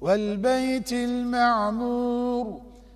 والبيت المعمور